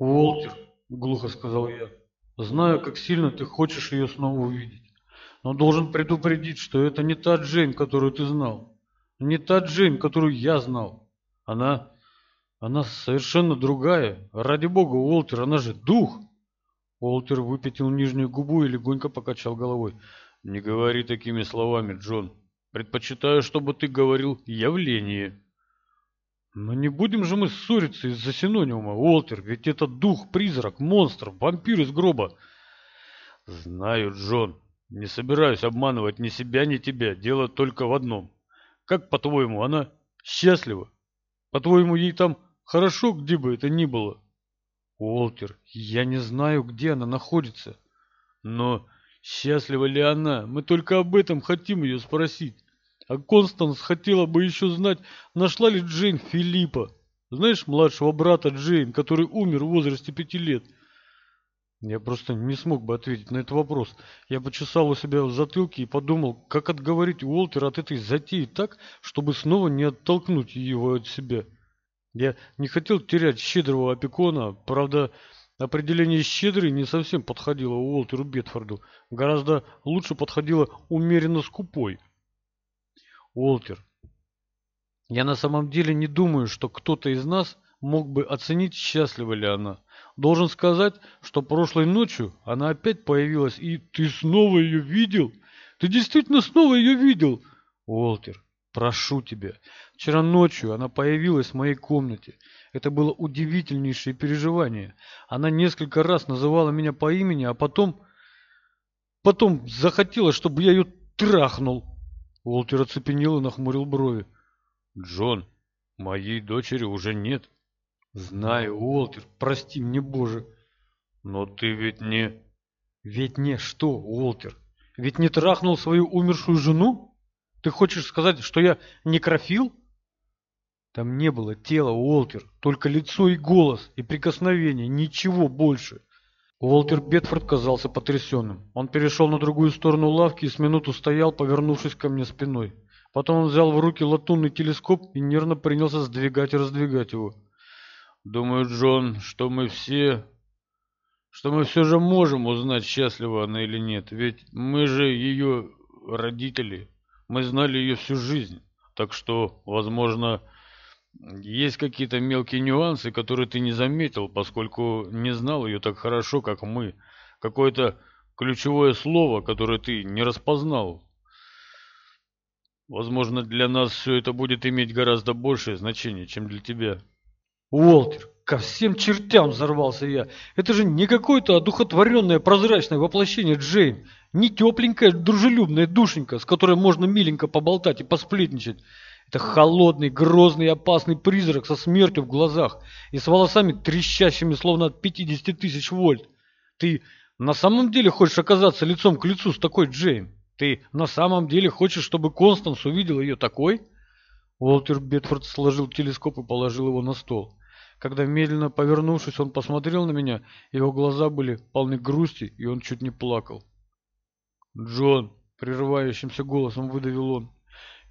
«Уолтер», — глухо сказал я, — «знаю, как сильно ты хочешь ее снова увидеть, но должен предупредить, что это не та Джейн, которую ты знал, не та Джейн, которую я знал. Она... она совершенно другая. Ради бога, Уолтер, она же дух!» Уолтер выпятил нижнюю губу и легонько покачал головой. «Не говори такими словами, Джон. Предпочитаю, чтобы ты говорил «явление». Но не будем же мы ссориться из-за синониума, Уолтер, ведь это дух, призрак, монстр, вампир из гроба. Знаю, Джон, не собираюсь обманывать ни себя, ни тебя. Дело только в одном. Как, по-твоему, она счастлива? По-твоему, ей там хорошо, где бы это ни было? Уолтер, я не знаю, где она находится. Но счастлива ли она? Мы только об этом хотим ее спросить. А Констанс хотела бы еще знать, нашла ли Джейн Филиппа. Знаешь, младшего брата Джейн, который умер в возрасте пяти лет. Я просто не смог бы ответить на этот вопрос. Я почесал у себя в затылке и подумал, как отговорить Уолтера от этой затеи так, чтобы снова не оттолкнуть его от себя. Я не хотел терять щедрого опекона, правда, определение «щедрый» не совсем подходило Уолтеру Бетфорду. Гораздо лучше подходило «умеренно скупой». Уолтер, я на самом деле не думаю, что кто-то из нас мог бы оценить, счастлива ли она. Должен сказать, что прошлой ночью она опять появилась, и ты снова ее видел? Ты действительно снова ее видел? Уолтер, прошу тебя. Вчера ночью она появилась в моей комнате. Это было удивительнейшее переживание. Она несколько раз называла меня по имени, а потом... Потом захотела, чтобы я ее трахнул. Уолтер оцепенел и нахмурил брови. «Джон, моей дочери уже нет». «Знаю, Уолтер, прости мне, Боже». «Но ты ведь не...» «Ведь не что, Уолтер? Ведь не трахнул свою умершую жену? Ты хочешь сказать, что я некрофил?» Там не было тела, Уолтер, только лицо и голос, и прикосновение, ничего больше. Уолтер Бетфорд казался потрясенным. Он перешел на другую сторону лавки и с минуту стоял, повернувшись ко мне спиной. Потом он взял в руки латунный телескоп и нервно принялся сдвигать и раздвигать его. «Думаю, Джон, что мы все... что мы все же можем узнать, счастлива она или нет. Ведь мы же ее родители. Мы знали ее всю жизнь. Так что, возможно, есть какие-то мелкие нюансы, которые ты не заметил, поскольку не знал ее так хорошо, как мы. Какое-то ключевое слово, которое ты не распознал. Возможно, для нас все это будет иметь гораздо большее значение, чем для тебя. Уолтер, ко всем чертям взорвался я. Это же не какое-то одухотворенное прозрачное воплощение Джейн. Не тепленькая дружелюбная душенька, с которой можно миленько поболтать и посплетничать. Это холодный, грозный опасный призрак со смертью в глазах и с волосами трещащими, словно от 50 тысяч вольт. Ты на самом деле хочешь оказаться лицом к лицу с такой Джейн? Ты на самом деле хочешь, чтобы Констанс увидел ее такой? Уолтер Бетфорд сложил телескоп и положил его на стол. Когда медленно повернувшись, он посмотрел на меня, его глаза были полны грусти, и он чуть не плакал. «Джон!» — прерывающимся голосом выдавил он.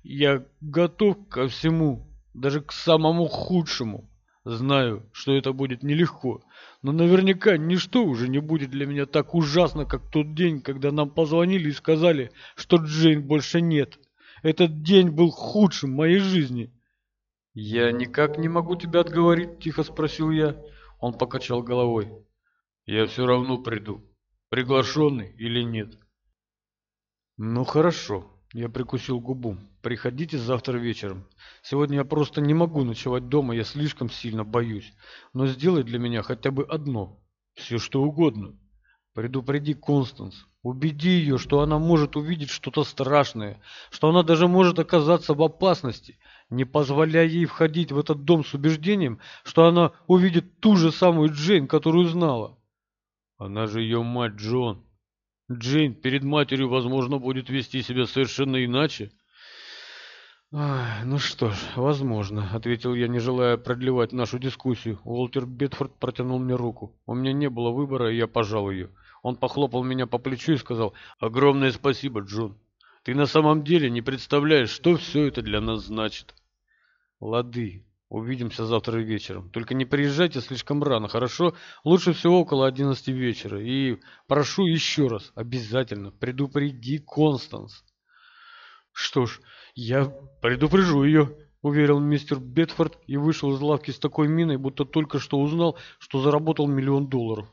Я готов ко всему, даже к самому худшему. Знаю, что это будет нелегко, но наверняка ничто уже не будет для меня так ужасно, как тот день, когда нам позвонили и сказали, что Джейн больше нет. Этот день был худшим в моей жизни. «Я никак не могу тебя отговорить», — тихо спросил я. Он покачал головой. «Я все равно приду, приглашенный или нет». «Ну хорошо», я прикусил губу. «Приходите завтра вечером. Сегодня я просто не могу ночевать дома, я слишком сильно боюсь. Но сделай для меня хотя бы одно. Все что угодно. Предупреди Констанс. Убеди ее, что она может увидеть что-то страшное, что она даже может оказаться в опасности. Не позволяй ей входить в этот дом с убеждением, что она увидит ту же самую Джейн, которую знала. Она же ее мать Джон. Джейн перед матерью, возможно, будет вести себя совершенно иначе. «Ну что ж, возможно», — ответил я, не желая продлевать нашу дискуссию. Уолтер Бетфорд протянул мне руку. У меня не было выбора, и я пожал ее. Он похлопал меня по плечу и сказал, «Огромное спасибо, Джон. Ты на самом деле не представляешь, что все это для нас значит». «Лады. Увидимся завтра вечером. Только не приезжайте слишком рано, хорошо? Лучше всего около 11 вечера. И прошу еще раз, обязательно предупреди Констанс. Что ж, я предупрежу ее, уверил мистер Бетфорд и вышел из лавки с такой миной, будто только что узнал, что заработал миллион долларов.